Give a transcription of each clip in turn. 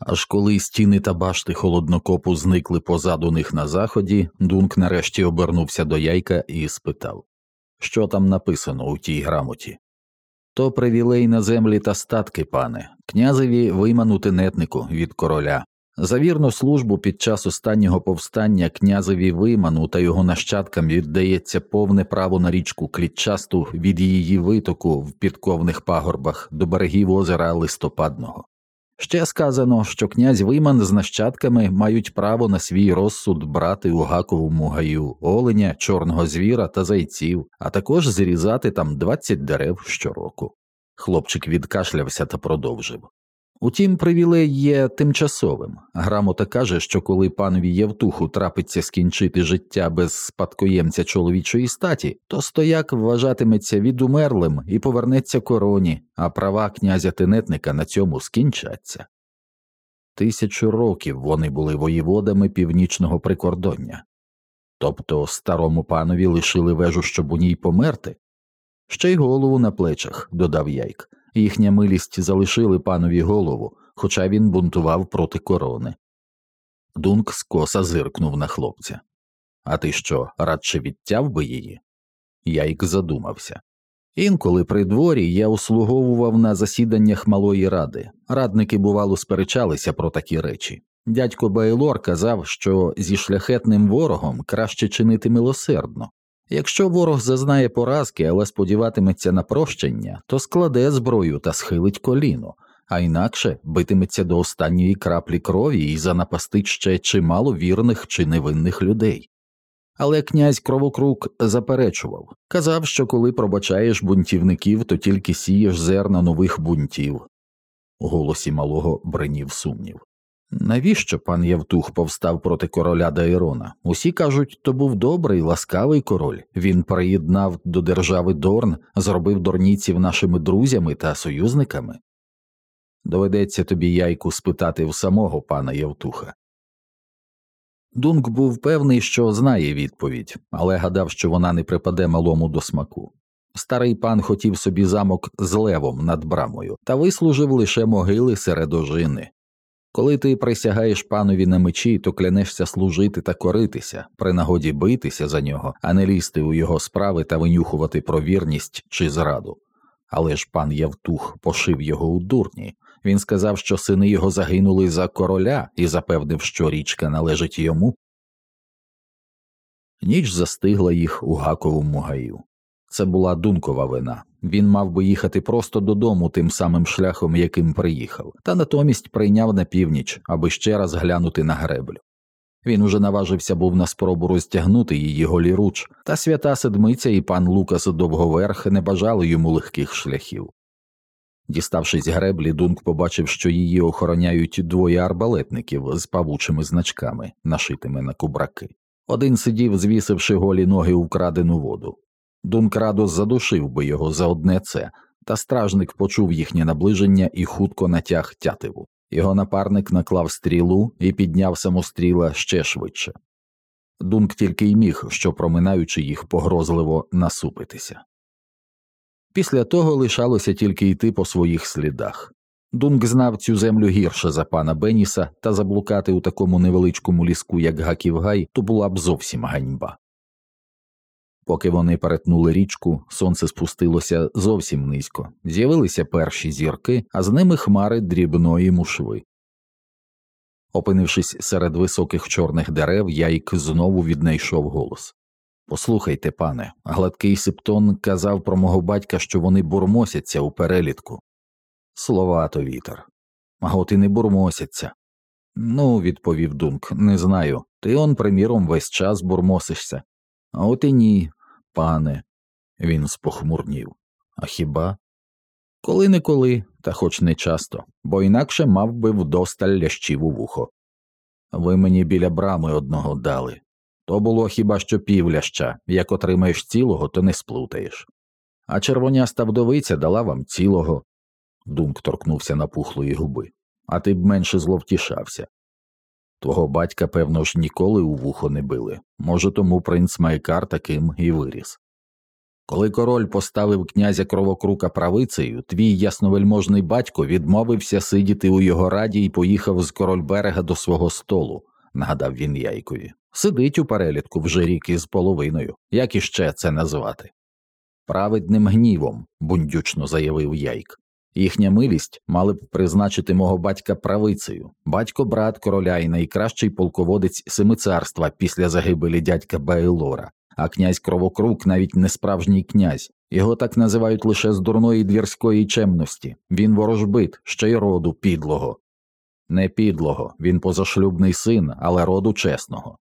Аж коли стіни та башти холоднокопу зникли позаду них на заході, Дунк нарешті обернувся до яйка і спитав Що там написано у тій грамоті? То привілей на землі та статки, пане, князеві виманути нетнику від короля. За вірну службу під час останнього повстання князеві виману та його нащадкам віддається повне право на річку Клітчасту від її витоку в підковних пагорбах до берегів озера Листопадного. Ще сказано, що князь Виман з нащадками мають право на свій розсуд брати у гаковому гаю оленя, чорного звіра та зайців, а також зрізати там 20 дерев щороку. Хлопчик відкашлявся та продовжив. Утім, привілей є тимчасовим. Грамота каже, що коли панові Євтуху трапиться скінчити життя без спадкоємця чоловічої статі, то стояк вважатиметься відумерлим і повернеться короні, а права князя тенетника на цьому скінчаться. Тисячу років вони були воєводами північного прикордоння. Тобто старому панові лишили вежу, щоб у ній померти, ще й голову на плечах, додав Яйк. Їхня милість залишили панові голову, хоча він бунтував проти корони. Дунк скоса зиркнув на хлопця. А ти що, радше відтяв би її? Яйк задумався. Інколи при дворі я услуговував на засіданнях малої ради. Радники, бувало, сперечалися про такі речі. Дядько Байлор казав, що зі шляхетним ворогом краще чинити милосердно, Якщо ворог зазнає поразки, але сподіватиметься на прощення, то складе зброю та схилить коліно, а інакше битиметься до останньої краплі крові і занапастить ще чимало вірних чи невинних людей. Але князь Кровокрук заперечував казав, що коли пробачаєш бунтівників, то тільки сієш зерна нових бунтів. У голосі малого бринів сумнів. Навіщо пан Євтух повстав проти короля Дайрона? Усі кажуть, то був добрий, ласкавий король. Він приєднав до держави Дорн, зробив дорніців нашими друзями та союзниками. Доведеться тобі яйку спитати в самого пана Євтуха. Дунк був певний, що знає відповідь, але гадав, що вона не припаде малому до смаку. Старий пан хотів собі замок з левом над брамою та вислужив лише могили серед ожини. Коли ти присягаєш панові на мечі, то клянешся служити та коритися, при нагоді битися за нього, а не лізти у його справи та винюхувати про вірність чи зраду. Але ж пан Явтух пошив його у дурні. Він сказав, що сини його загинули за короля і запевнив, що річка належить йому. Ніч застигла їх у гаковому гаю. Це була дункова вина. Він мав би їхати просто додому тим самим шляхом, яким приїхав, та натомість прийняв на північ, аби ще раз глянути на греблю. Він уже наважився був на спробу розтягнути її голіруч, та свята седмиця і пан Лукас довговерх не бажали йому легких шляхів. Діставшись греблі, Дунк побачив, що її охороняють двоє арбалетників з павучими значками, нашитими на кубраки. Один сидів, звісивши голі ноги у вкрадену воду, Дункрадо задушив би його за одне це, та стражник почув їхнє наближення і хутко натяг тятиву. Його напарник наклав стрілу і підняв самостріла ще швидше. Дунк тільки й міг, що проминаючи їх погрозливо насупитися. Після того лишалося тільки йти по своїх слідах. Дунк знав цю землю гірше за пана Беніса, та заблукати у такому невеличкому ліску, як Гаківгай, то була б зовсім ганьба. Поки вони перетнули річку, сонце спустилося зовсім низько, з'явилися перші зірки, а з ними хмари дрібної мушви. Опинившись серед високих чорних дерев, яйк знову віднайшов голос Послухайте, пане, гладкий септон казав про мого батька, що вони бурмосяться у перелітку. Словато вітер. А от і не бурмосяться. Ну, відповів Дунк, не знаю. Ти он, приміром, весь час бурмосишся. От і ні, пане, він спохмурнів. А хіба? Коли не коли, та хоч не часто, бо інакше мав би вдосталь лящів у вухо. Ви мені біля брами одного дали. То було хіба що пів ляща, як отримаєш цілого, то не сплутаєш. А червоняста вдовиця дала вам цілого. Думк торкнувся на пухлої губи, а ти б менше зловтішався. Твого батька, певно ж, ніколи у вухо не били. Може, тому принц Майкар таким і виріс. Коли король поставив князя кровокрука правицею, твій ясновельможний батько відмовився сидіти у його раді і поїхав з король берега до свого столу, нагадав він яйкові. Сидить у перелітку вже рік із половиною, як іще це назвати. Праведним гнівом, бундючно заявив яйк. Їхня милість мали б призначити мого батька правицею, батько брат короля і найкращий полководець семицарства після загибелі дядька Баелора, а князь Кровокрук навіть не справжній князь, його так називають лише з дурної двірської чемності, він ворожбит, ще й роду підлого. Не підлого, він позашлюбний син, але роду чесного.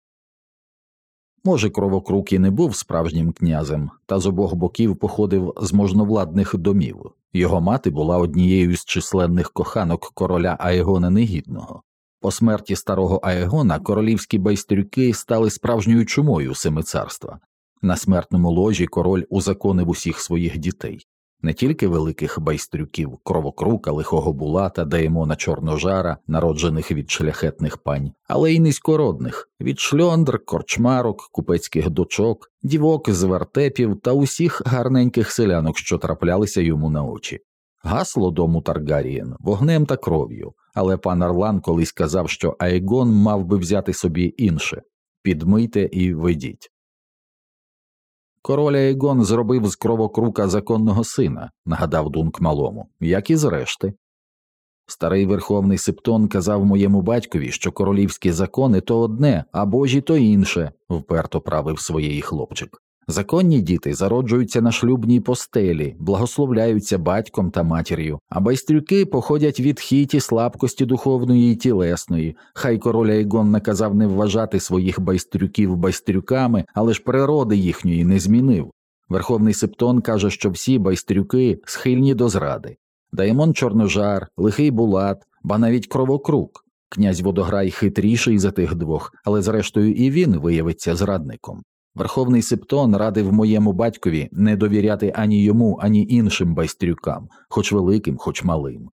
Може, кровокрук і не був справжнім князем, та з обох боків походив з можновладних домів. Його мати була однією з численних коханок короля Аегона Негідного. По смерті старого Аегона королівські байстрюки стали справжньою чумою семицарства. На смертному ложі король узаконив усіх своїх дітей не тільки великих байстрюків, кровокрука, лихого булата, Даємона Чорножара, народжених від шляхетних пань, але й низькородних від шльондр, корчмарок, купецьких дочок, дівок з вертепів та усіх гарненьких селянок, що траплялися йому на очі. Гасло дому Таргарієн вогнем та кров'ю, але пан Орлан колись казав, що Айгон мав би взяти собі інше підмийте і ведіть. Король Айгон зробив з кровокрука законного сина, нагадав Дунк малому, як і зрешти. Старий верховний Септон казав моєму батькові, що королівські закони то одне, а божі то інше, вперто правив своєї хлопчик. Законні діти зароджуються на шлюбній постелі, благословляються батьком та матір'ю, а байстрюки походять від хіті слабкості духовної і тілесної. Хай король Айгон наказав не вважати своїх байстрюків байстрюками, але ж природи їхньої не змінив. Верховний Септон каже, що всі байстрюки схильні до зради. Даємон Чорножар, лихий булат, ба навіть кровокрук. Князь Водограй хитріший за тих двох, але зрештою і він виявиться зрадником. Верховний Септон радив моєму батькові не довіряти ані йому, ані іншим байстрюкам, хоч великим, хоч малим.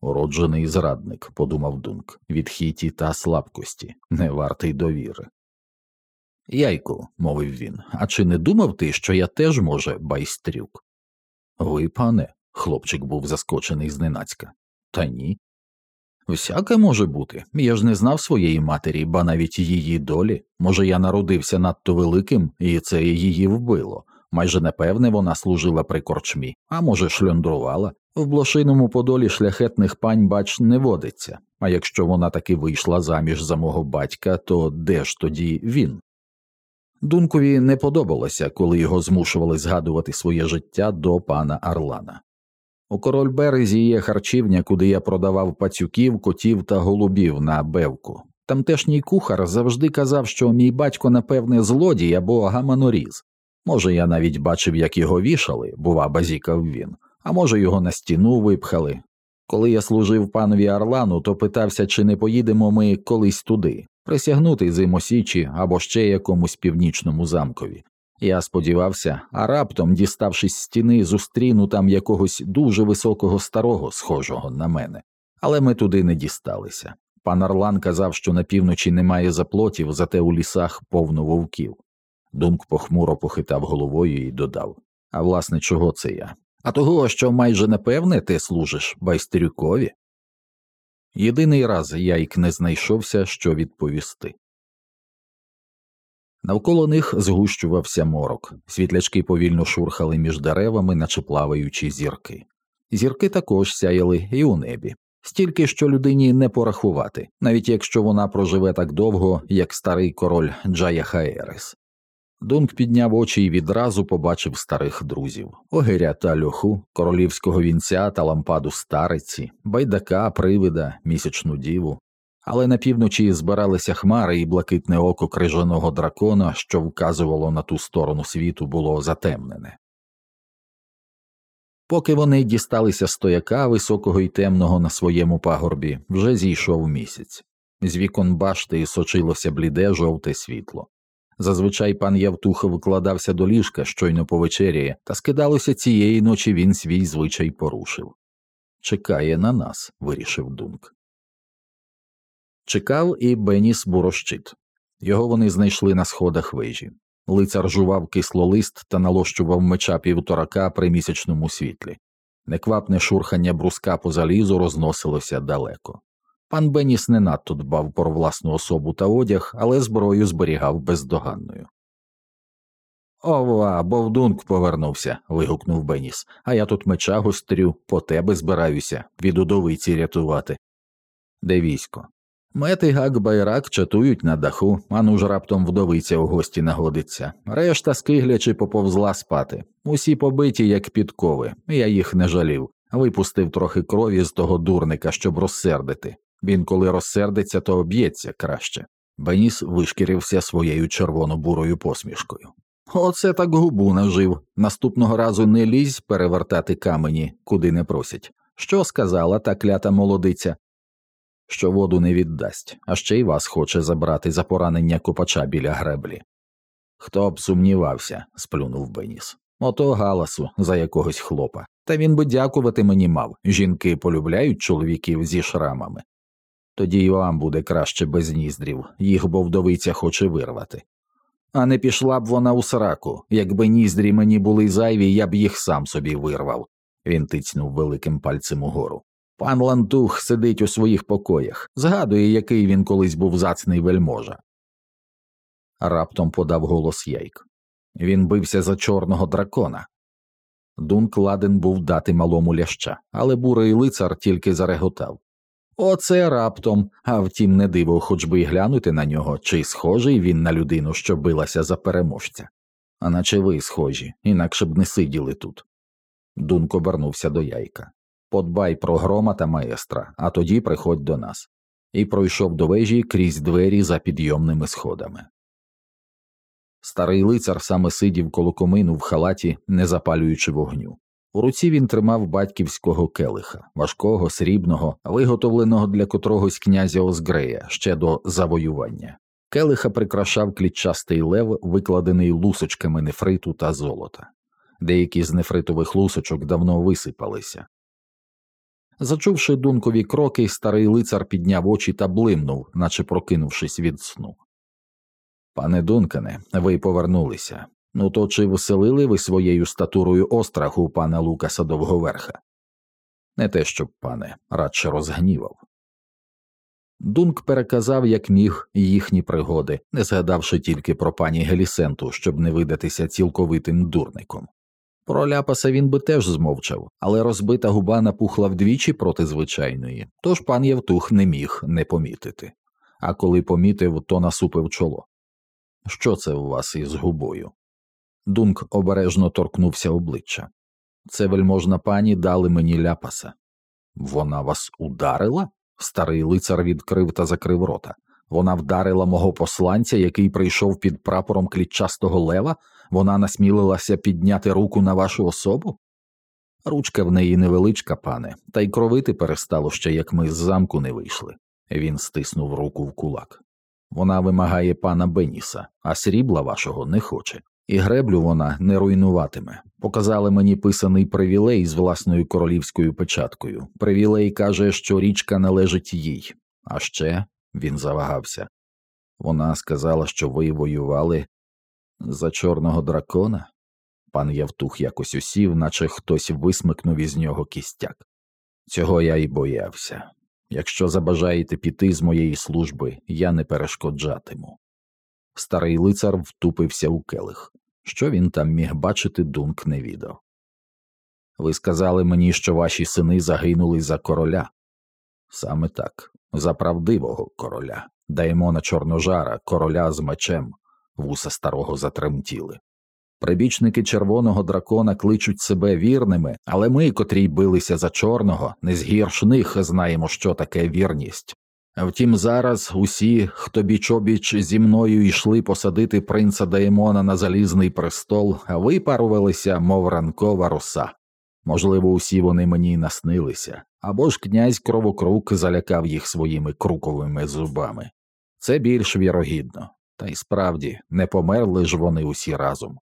Уроджений зрадник, подумав Дунк, від хіті та слабкості, не вартий довіри. Яйку, мовив він, а чи не думав ти, що я теж, може, байстрюк? Ви, пане, хлопчик був заскочений зненацька. Та ні. Всяке може бути. Я ж не знав своєї матері, ба навіть її долі. Може, я народився надто великим, і це її вбило. Майже непевне вона служила при корчмі, а може, шльондрувала. В блошиному подолі шляхетних пань, бач, не водиться. А якщо вона таки вийшла заміж за мого батька, то де ж тоді він? Дункові не подобалося, коли його змушували згадувати своє життя до пана Арлана. У король березі є харчівня, куди я продавав пацюків, котів та голубів на бевку. Тамтешній кухар завжди казав, що мій батько, напевне, злодій або гаманоріз. Може, я навіть бачив, як його вішали, бува, базікав він, а може, його на стіну випхали. Коли я служив панові Арлану, то питався, чи не поїдемо ми колись туди, присягнути зимосічі або ще якомусь північному замкові. Я сподівався, а раптом, діставшись стіни, зустріну там якогось дуже високого старого, схожого на мене, але ми туди не дісталися. Пан Орлан казав, що на півночі немає заплотів, зате у лісах повно вовків. Думк похмуро похитав головою і додав А власне, чого це я? А того, що майже напевне ти служиш байстерюкові? Єдиний раз яйк не знайшовся, що відповісти. Навколо них згущувався морок, світлячки повільно шурхали між деревами, наче плаваючі зірки. Зірки також сяяли і у небі, стільки що людині не порахувати, навіть якщо вона проживе так довго, як старий король Джая Хаерес. Дунк підняв очі і відразу побачив старих друзів огиря та льоху, королівського вінця та лампаду стариці, байдака, привида, місячну діву, але на півночі збиралися хмари, і блакитне око крижаного дракона, що вказувало на ту сторону світу, було затемнене. Поки вони дісталися стояка високого і темного на своєму пагорбі, вже зійшов місяць. З вікон башти сочилося бліде жовте світло. Зазвичай пан Явтуха викладався до ліжка щойно повечеряє, та скидалося цієї ночі він свій звичай порушив. Чекає на нас, вирішив Дунк. Чекав і Беніс Бурощит. Його вони знайшли на сходах вежі. Лицар жував кислолист та налощував меча півторака при місячному світлі. Неквапне шурхання бруска по залізу розносилося далеко. Пан Беніс не надто дбав про власну особу та одяг, але зброю зберігав бездоганною. Ова, Бовдунк повернувся. вигукнув Беніс, а я тут меча гострю, по тебе збираюся, від удовиці рятувати. Де військо? Мет і гак байрак чатують на даху, а ну ж раптом вдовиця у гості нагодиться. Решта скиглячи поповзла спати. Усі побиті, як підкови, я їх не жалів. Випустив трохи крові з того дурника, щоб розсердити. Він, коли розсердиться, то об'ється краще. Беніс вишкірився своєю червоно-бурою посмішкою. Оце так губу нажив. Наступного разу не лізь перевертати камені, куди не просять. Що сказала та клята молодиця? Що воду не віддасть, а ще й вас хоче забрати за поранення копача біля греблі. Хто б сумнівався, сплюнув Беніс. Ото галасу за якогось хлопа. Та він би дякувати мені мав. Жінки полюбляють чоловіків зі шрамами. Тоді й вам буде краще без ніздрів, їх бо вдовиця хоче вирвати. А не пішла б вона у сраку. Якби ніздрі мені були зайві, я б їх сам собі вирвав. Він тицьнув великим пальцем угору. Пан Лантух сидить у своїх покоях, згадує, який він колись був зацний вельможа. Раптом подав голос Яйк. Він бився за чорного дракона. Дунк ладен був дати малому ляща, але бурий лицар тільки зареготав. Оце раптом, а втім, не диво, хоч би й глянути на нього, чи схожий він на людину, що билася за переможця. А наче ви схожі, інакше б не сиділи тут. Дунк обернувся до яйка. Подбай про грома та маестра, а тоді приходь до нас. І пройшов до вежі крізь двері за підйомними сходами. Старий лицар саме сидів коло комину в халаті, не запалюючи вогню. У руці він тримав батьківського келиха, важкого, срібного, виготовленого для котрогось князя Озгрея ще до завоювання. Келиха прикрашав клітчастий лев, викладений лусочками нефриту та золота. Деякі з нефритових лусочок давно висипалися. Зачувши дункові кроки, старий лицар підняв очі та блимнув, наче прокинувшись від сну. Пане Дункане, ви повернулися. Ну то чи вселили ви своєю статурою остраху пана Лукаса Довговерха? Не те, щоб, пане, радше розгнівав. Дунк переказав, як міг, їхні пригоди, не згадавши тільки про пані Гелісенту, щоб не видатися цілковитим дурником. Про ляпаса він би теж змовчав, але розбита губа напухла вдвічі проти звичайної, тож пан Євтух не міг не помітити. А коли помітив, то насупив чоло. Що це у вас із губою? Дунк обережно торкнувся обличчя. Це вельможна пані дали мені ляпаса. Вона вас ударила? Старий лицар відкрив та закрив рота. Вона вдарила мого посланця, який прийшов під прапором клітчастого лева, вона насмілилася підняти руку на вашу особу? Ручка в неї невеличка, пане, та й кровити перестало ще, як ми з замку не вийшли. Він стиснув руку в кулак. Вона вимагає пана Беніса, а срібла вашого не хоче і греблю вона не руйнуватиме. Показали мені писаний привілей з власною королівською печаткою. Привілей каже, що річка належить їй. А ще він завагався. Вона сказала, що ви воювали за чорного дракона. Пан Явтух якось усів, наче хтось висмикнув із нього кістяк. Цього я й боявся. Якщо забажаєте піти з моєї служби, я не перешкоджатиму. Старий лицар втупився у келих. Що він там міг бачити, Дунк не відав. Ви сказали мені, що ваші сини загинули за короля. Саме так, за правдивого короля, Даймона Чорножара, короля з мечем, вуса старого затремтіли. Прибічники червоного дракона кличуть себе вірними, але ми, котрі билися за чорного, не з гірш них знаємо, що таке вірність. Втім, зараз усі, хто бічобіч зі мною йшли посадити принца Даємона на залізний престол, випарувалися, мов ранкова роса. Можливо, усі вони мені наснилися, або ж князь кровокрук залякав їх своїми круковими зубами. Це більш вірогідно, та й справді не померли ж вони усі разом.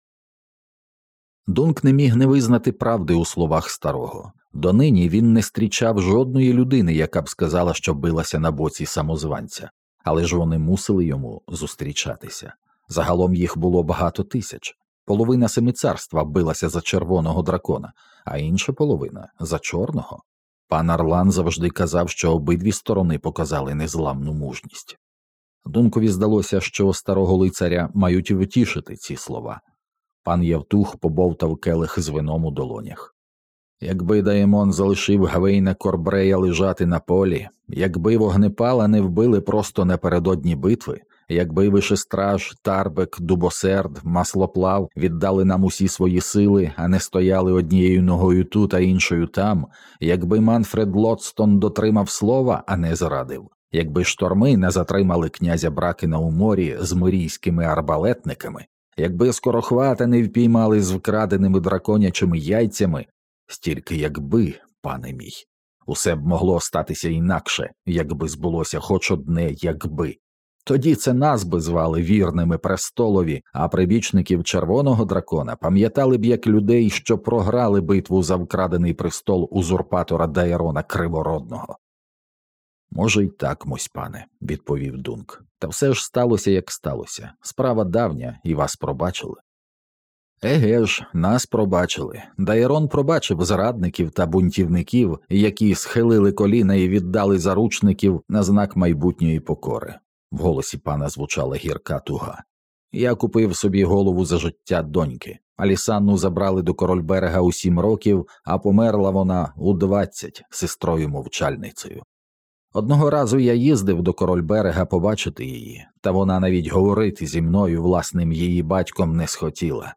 Дунк не міг не визнати правди у словах старого. Донині він не зустрічав жодної людини, яка б сказала, що билася на боці самозванця, але ж вони мусили йому зустрічатися. Загалом їх було багато тисяч. Половина семицарства билася за червоного дракона, а інша половина за чорного. Пан Арлан завжди казав, що обидві сторони показали незламну мужність. Дункові здалося, що старого лицаря мають втішити ці слова. Пан Євтух побовтав келих з вином у долонях. Якби Даємон залишив Гавейна Корбрея лежати на полі, якби вогнепала не вбили просто напередодні битви, якби Вишестраж, Тарбек, Дубосерд, Маслоплав віддали нам усі свої сили, а не стояли однією ногою тут, а іншою там, якби Манфред Лотстон дотримав слова, а не зрадив, якби шторми не затримали князя Бракина у морі з мирійськими арбалетниками, якби скорохвата не впіймали з вкраденими драконячими яйцями, стільки якби, пане мій. Усе б могло статися інакше, якби збулося хоч одне, якби. Тоді це нас би звали вірними престолові, а прибічників червоного дракона пам'ятали б як людей, що програли битву за вкрадений престол узурпатора Дайрона Кривородного. Може, й так, мось пане, відповів Дунк. Та все ж сталося, як сталося. Справа давня, і вас пробачили. Еге ж, нас пробачили. Дайрон пробачив зрадників та бунтівників, які схилили коліна і віддали заручників на знак майбутньої покори. В голосі пана звучала гірка туга. Я купив собі голову за життя доньки. Алісанну забрали до корольберега у сім років, а померла вона у двадцять сестрою мовчальницею. Одного разу я їздив до корольберега побачити її, та вона навіть говорити зі мною власним її батьком не схотіла.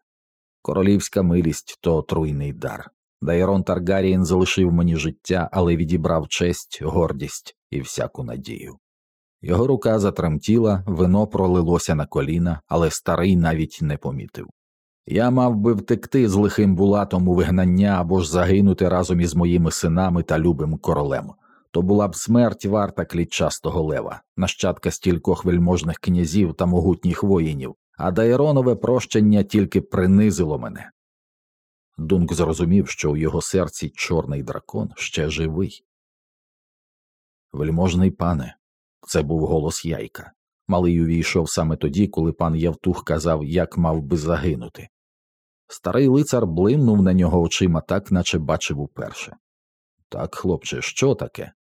Королівська милість то отруйний дар. Дайрон Таргарієн залишив мені життя, але відібрав честь, гордість і всяку надію. Його рука затремтіла, вино пролилося на коліна, але старий навіть не помітив. Я мав би втекти з лихим булатом у вигнання або ж загинути разом із моїми синами та любим королем. То була б смерть варта клітчастого лева, нащадка стількох вельможних князів та могутніх воїнів, а Дайронове прощення тільки принизило мене. Дунк зрозумів, що у його серці чорний дракон ще живий. Вельможний пане, це був голос яйка. Малий увійшов саме тоді, коли пан Явтух казав, як мав би загинути. Старий лицар блимнув на нього очима так, наче бачив уперше. Так, хлопче, що таке?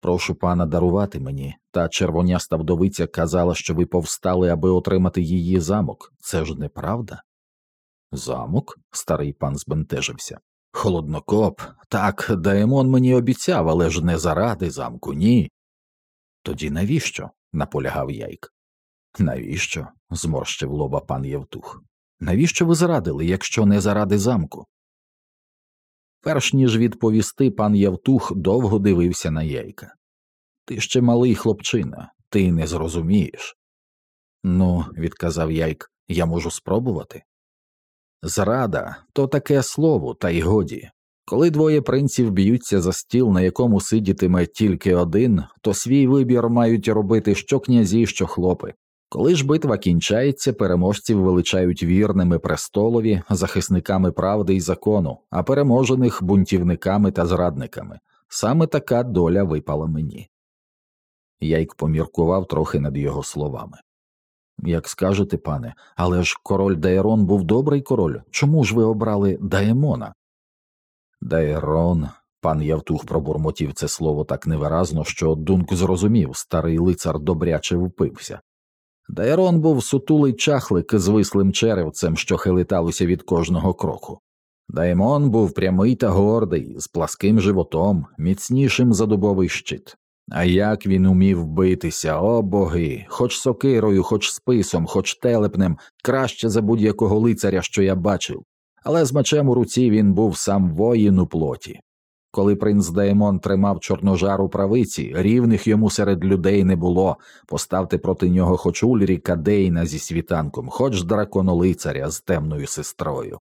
Прошу пана дарувати мені, та червоняста вдовиця казала, що ви повстали, аби отримати її замок. Це ж неправда? Замок? старий пан збентежився. Холоднокоп. Так, Даемон мені обіцяв, але ж не заради замку, ні. Тоді навіщо? наполягав яйк. Навіщо? зморщив лоба пан Євтух. Навіщо ви зрадили, якщо не заради замку? Перш ніж відповісти, пан Євтух довго дивився на яйка. Ти ще малий хлопчина, ти не зрозумієш. Ну, відказав яйк, я можу спробувати. Зрада то таке слово, та й годі. Коли двоє принців б'ються за стіл, на якому сидітиме тільки один, то свій вибір мають робити що князі, що хлопи. Коли ж битва кінчається, переможців величають вірними престолові, захисниками правди і закону, а переможених бунтівниками та зрадниками. Саме така доля випала мені. Яйк поміркував трохи над його словами. Як скажете, пане, але ж король Дайрон був добрий король. Чому ж ви обрали Даемона? Дайрон. Пан Явтух пробурмотів це слово так невиразно, що Дунк зрозумів, старий лицар добряче впився. Дайрон був сутулий чахлик з вислим черевцем, що хилиталося від кожного кроку. Даймон був прямий та гордий, з пласким животом, міцнішим за дубовий щит. А як він умів битися, о боги, хоч сокирою, хоч списом, хоч телепнем, краще за будь-якого лицаря, що я бачив, але з мечем у руці він був сам воїн у плоті. Коли принц Даймон тримав чорножар у правиці, рівних йому серед людей не було. Поставте проти нього хоч Ульріка Дейна зі світанком, хоч драконолицаря з темною сестрою.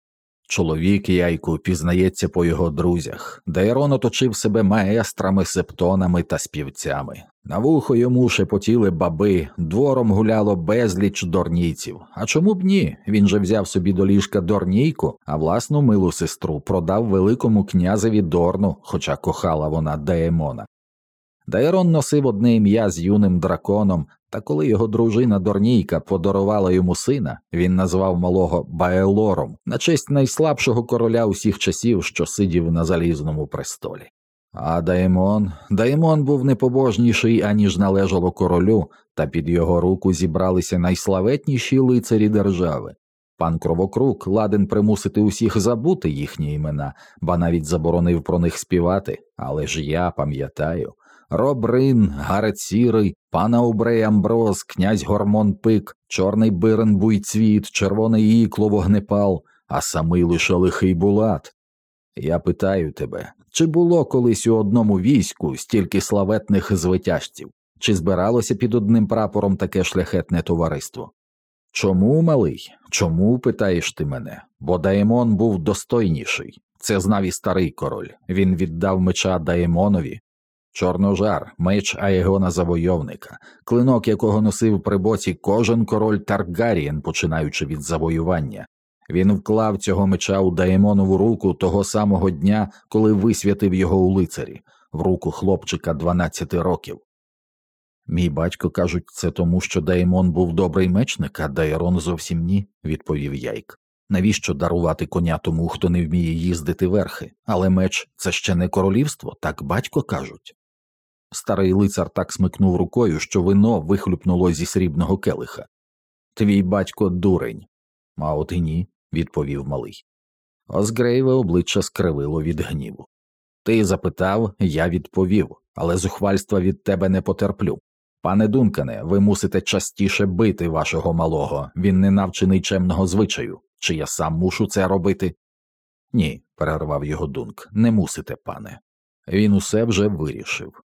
Чоловік яйку пізнається по його друзях, Дайрон оточив себе маестрами, септонами та співцями. На вухо йому шепотіли баби, двором гуляло безліч дорнійців. А чому б ні? Він же взяв собі до ліжка дорнійку, а власну милу сестру продав великому князеві дорну, хоча кохала вона Деемона. Дайрон носив одне ім'я з юним драконом, Та коли його дружина Дорнійка подарувала йому сина, він назвав малого Баелором на честь найслабшого короля усіх часів, що сидів на залізному престолі. А Даємон, Даємон був непобожніший, аніж належало королю, та під його руку зібралися найславетніші лицарі держави. Пан Кровокрук ладен примусити усіх забути їхні імена, ба навіть заборонив про них співати, але ж я пам'ятаю. Робрин, Гарет Сірий, пана Убрей Амброз, князь Гормон Пик, чорний бирен Буйцвіт, червоний ікло вогнепал, а самий лише лихий булат. Я питаю тебе, чи було колись у одному війську стільки славетних звитяжців, чи збиралося під одним прапором таке шляхетне товариство? Чому, малий? Чому питаєш ти мене? Бо Даємон був достойніший. Це знав і старий король. Він віддав меча Даємонові. Чорножар, меч Аєгона Завойовника, клинок якого носив при боці кожен король Таргарієн, починаючи від завоювання. Він вклав цього меча у Даємонову руку того самого дня, коли висвятив його у лицарі, в руку хлопчика 12 років. Мій батько кажуть, це тому, що Даємон був добрий мечник, а Дайрон зовсім ні, відповів Яйк. Навіщо дарувати коня тому, хто не вміє їздити верхи, але меч це ще не королівство, так батько кажуть. Старий лицар так смикнув рукою, що вино вихлюпнуло зі срібного келиха. Твій батько дурень. А от і ні, відповів малий. Озгрейве обличчя скривило від гніву. Ти запитав, я відповів, але зухвальства від тебе не потерплю. Пане Дункане, ви мусите частіше бити вашого малого, він не навчений чемного звичаю, чи я сам мушу це робити? Ні, перервав його Дунк, не мусите, пане. Він усе вже вирішив.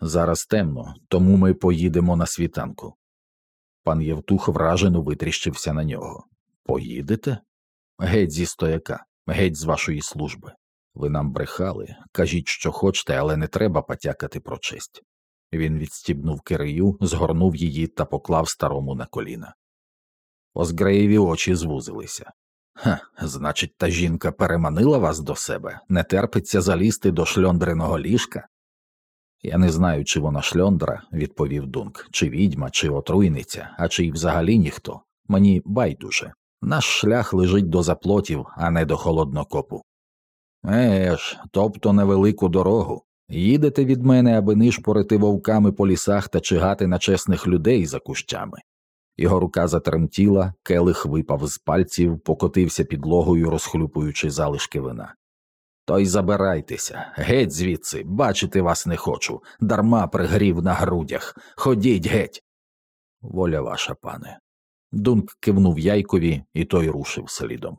Зараз темно, тому ми поїдемо на світанку. Пан Євтух вражено витріщився на нього. Поїдете? Геть зі стояка, геть з вашої служби. Ви нам брехали, кажіть, що хочете, але не треба потякати про честь. Він відстібнув кирию, згорнув її та поклав старому на коліна. Озгреєві очі звузилися. Ха, значить, та жінка переманила вас до себе, не терпиться залізти до шльондриного ліжка? Я не знаю, чи вона шльондра, відповів Дунк, чи відьма, чи отруйниця, а чи й взагалі ніхто. Мені байдуже. Наш шлях лежить до заплотів, а не до холоднокопу. Е ж, тобто невелику дорогу. Їдете від мене, аби нишпорити вовками по лісах та чигати на чесних людей за кущами. Його рука затремтіла, келих випав з пальців, покотився підлогою, розхлюпуючи залишки вина. То й забирайтеся, геть звідси, бачити вас не хочу, дарма пригрів на грудях. Ходіть геть. Воля ваша, пане. Дунк кивнув яйкові, і той рушив слідом.